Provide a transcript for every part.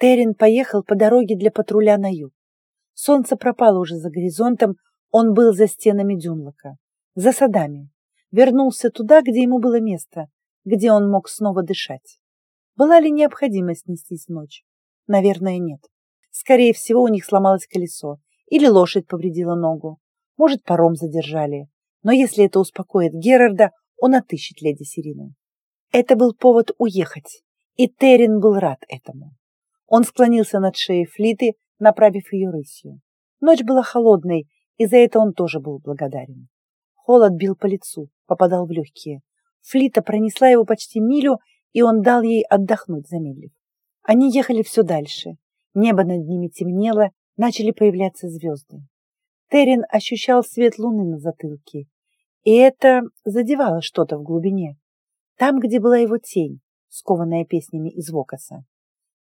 Террин поехал по дороге для патруля на юг. Солнце пропало уже за горизонтом, он был за стенами Дюнлока, за садами. Вернулся туда, где ему было место, где он мог снова дышать. Была ли необходимость нестись ночь? Наверное, нет. Скорее всего, у них сломалось колесо, или лошадь повредила ногу. Может, паром задержали. Но если это успокоит Герарда, он отыщет леди Сирину. Это был повод уехать, и Террин был рад этому. Он склонился над шеей Флиты, направив ее рысью. Ночь была холодной, и за это он тоже был благодарен. Холод бил по лицу, попадал в легкие. Флита пронесла его почти милю, и он дал ей отдохнуть, замедлив. Они ехали все дальше. Небо над ними темнело, начали появляться звезды. Террин ощущал свет луны на затылке, и это задевало что-то в глубине. Там, где была его тень, скованная песнями из Вокаса.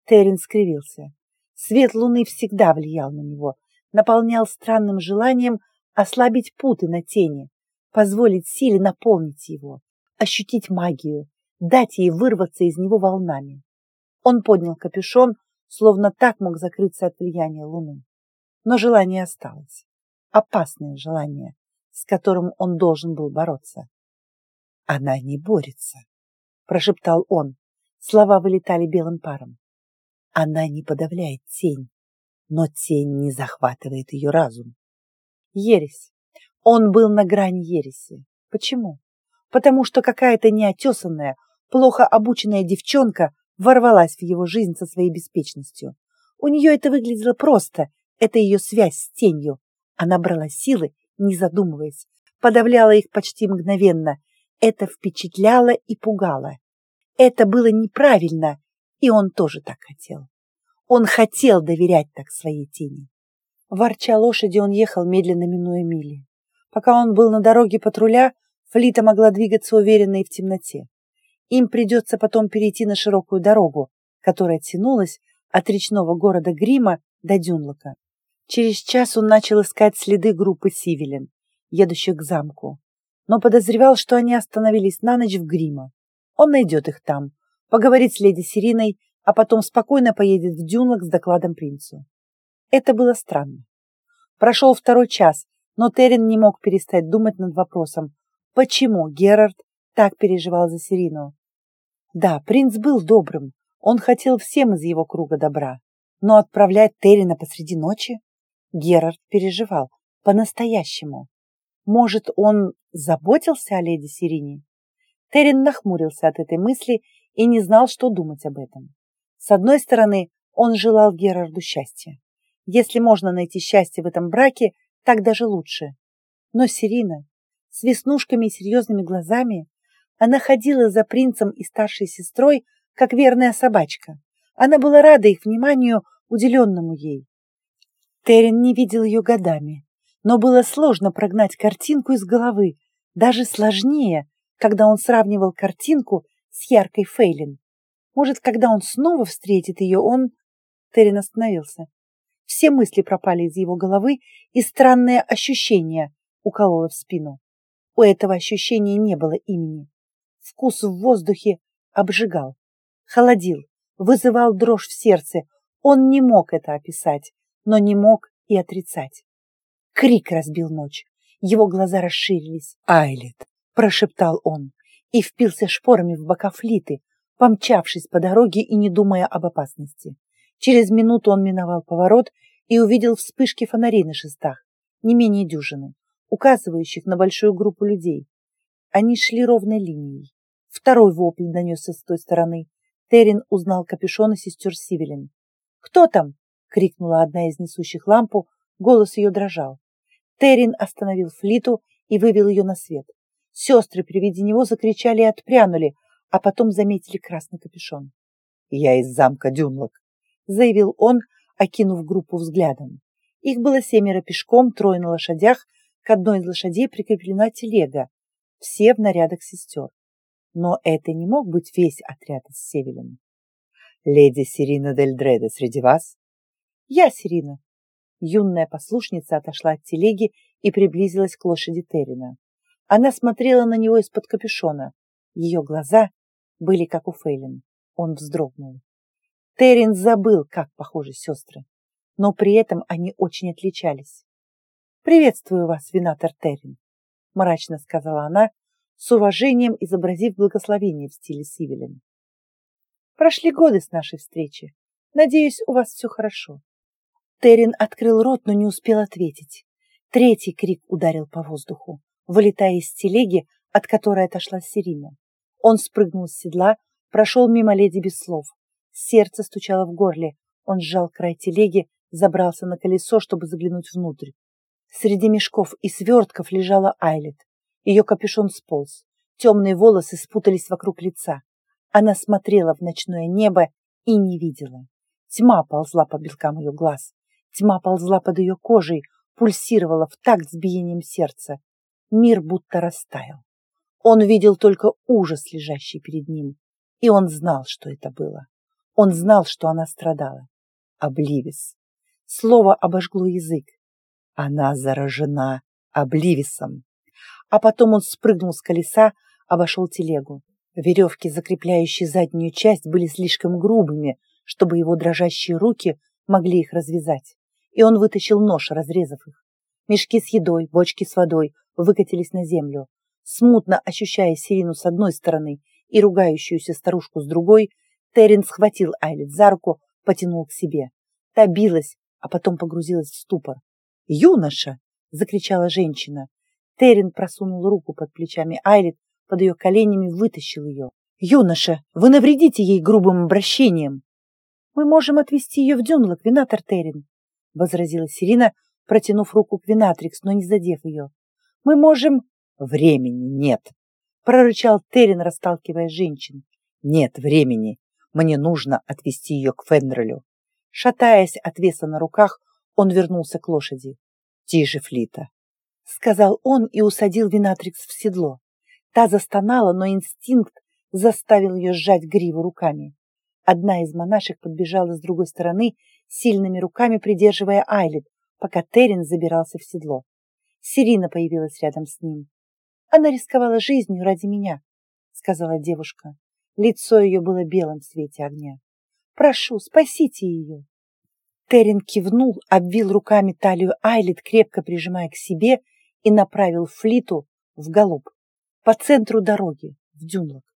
Террин скривился. Свет луны всегда влиял на него, наполнял странным желанием ослабить путы на тени, позволить силе наполнить его, ощутить магию, дать ей вырваться из него волнами. Он поднял капюшон, словно так мог закрыться от влияния луны. Но желание осталось. Опасное желание, с которым он должен был бороться. «Она не борется», — прошептал он. Слова вылетали белым паром. «Она не подавляет тень, но тень не захватывает ее разум». Ересь. Он был на грани ереси. Почему? Потому что какая-то неотесанная, плохо обученная девчонка ворвалась в его жизнь со своей беспечностью. У нее это выглядело просто, это ее связь с тенью. Она брала силы, не задумываясь, подавляла их почти мгновенно. Это впечатляло и пугало. Это было неправильно, и он тоже так хотел. Он хотел доверять так своей тени. Ворча лошади, он ехал, медленно минуя мили. Пока он был на дороге патруля, Флита могла двигаться уверенно и в темноте. Им придется потом перейти на широкую дорогу, которая тянулась от речного города Грима до Дюнлока. Через час он начал искать следы группы сивилин, едущих к замку, но подозревал, что они остановились на ночь в Грима. Он найдет их там, поговорит с леди Сириной, а потом спокойно поедет в Дюнлок с докладом принцу. Это было странно. Прошел второй час, но Терен не мог перестать думать над вопросом, почему Герард так переживал за Сирину. Да, принц был добрым, он хотел всем из его круга добра, но отправлять Террина посреди ночи? Герард переживал, по-настоящему. Может, он заботился о леди Сирине? Террин нахмурился от этой мысли и не знал, что думать об этом. С одной стороны, он желал Герарду счастья. Если можно найти счастье в этом браке, так даже лучше. Но Сирина, с веснушками и серьезными глазами, она ходила за принцем и старшей сестрой, как верная собачка. Она была рада их вниманию, уделенному ей. Терен не видел ее годами, но было сложно прогнать картинку из головы, даже сложнее, когда он сравнивал картинку с яркой Фейлин. Может, когда он снова встретит ее, он... Терен остановился. Все мысли пропали из его головы, и странное ощущение укололо в спину. У этого ощущения не было имени. Вкус в воздухе обжигал, холодил, вызывал дрожь в сердце. Он не мог это описать, но не мог и отрицать. Крик разбил ночь. Его глаза расширились. «Айлет!» – прошептал он и впился шпорами в бока флиты, помчавшись по дороге и не думая об опасности. Через минуту он миновал поворот и увидел вспышки фонарей на шестах, не менее дюжины, указывающих на большую группу людей. Они шли ровной линией. Второй вопль донесся с той стороны. Террин узнал капюшон и сестер Сивелин. «Кто там?» — крикнула одна из несущих лампу. Голос ее дрожал. Террин остановил флиту и вывел ее на свет. Сестры при виде него закричали и отпрянули, а потом заметили красный капюшон. «Я из замка Дюнлок», — заявил он, окинув группу взглядом. Их было семеро пешком, трое на лошадях, к одной из лошадей прикреплена телега, все в нарядах сестер. Но это не мог быть весь отряд из Севелин. «Леди Сирина Дель Дреде среди вас?» «Я Сирина». Юная послушница отошла от телеги и приблизилась к лошади Террина. Она смотрела на него из-под капюшона. Ее глаза были как у Фейлин. Он вздрогнул. Террин забыл, как похожи сестры, но при этом они очень отличались. «Приветствую вас, винатор Террин», — мрачно сказала она, с уважением изобразив благословение в стиле Сивилин. «Прошли годы с нашей встречи. Надеюсь, у вас все хорошо». Террин открыл рот, но не успел ответить. Третий крик ударил по воздуху, вылетая из телеги, от которой отошла Сирина. Он спрыгнул с седла, прошел мимо леди без слов. Сердце стучало в горле. Он сжал край телеги, забрался на колесо, чтобы заглянуть внутрь. Среди мешков и свертков лежала Айлет. Ее капюшон сполз. Темные волосы спутались вокруг лица. Она смотрела в ночное небо и не видела. Тьма ползла по белкам ее глаз. Тьма ползла под ее кожей, пульсировала в такт с биением сердца. Мир будто растаял. Он видел только ужас, лежащий перед ним. И он знал, что это было. Он знал, что она страдала. Обливис. Слово обожгло язык. Она заражена обливисом. А потом он спрыгнул с колеса, обошел телегу. Веревки, закрепляющие заднюю часть, были слишком грубыми, чтобы его дрожащие руки могли их развязать. И он вытащил нож, разрезав их. Мешки с едой, бочки с водой выкатились на землю. Смутно ощущая Сирину с одной стороны и ругающуюся старушку с другой, Террин схватил Айлет за руку, потянул к себе. Та билась, а потом погрузилась в ступор. «Юноша!» — закричала женщина. Террин просунул руку под плечами Айлет, под ее коленями вытащил ее. «Юноша, вы навредите ей грубым обращением!» «Мы можем отвезти ее в Дюнлок, Винатор Террин», — возразила Сирина, протянув руку к Винатрикс, но не задев ее. «Мы можем...» «Времени нет!» — прорычал Террин, расталкивая женщин. «Нет времени. Мне нужно отвезти ее к Фендрелю». Шатаясь от веса на руках, он вернулся к лошади. «Тише, Флита!» — сказал он и усадил Винатрикс в седло. Та застонала, но инстинкт заставил ее сжать гриву руками. Одна из монашек подбежала с другой стороны, сильными руками придерживая Айлет, пока Террин забирался в седло. Сирина появилась рядом с ним. Она рисковала жизнью ради меня, сказала девушка. Лицо ее было белым в свете огня. Прошу, спасите ее. Терен кивнул, обвил руками талию Айлит, крепко прижимая к себе, и направил флиту в галоп по центру дороги, в Дюнлок.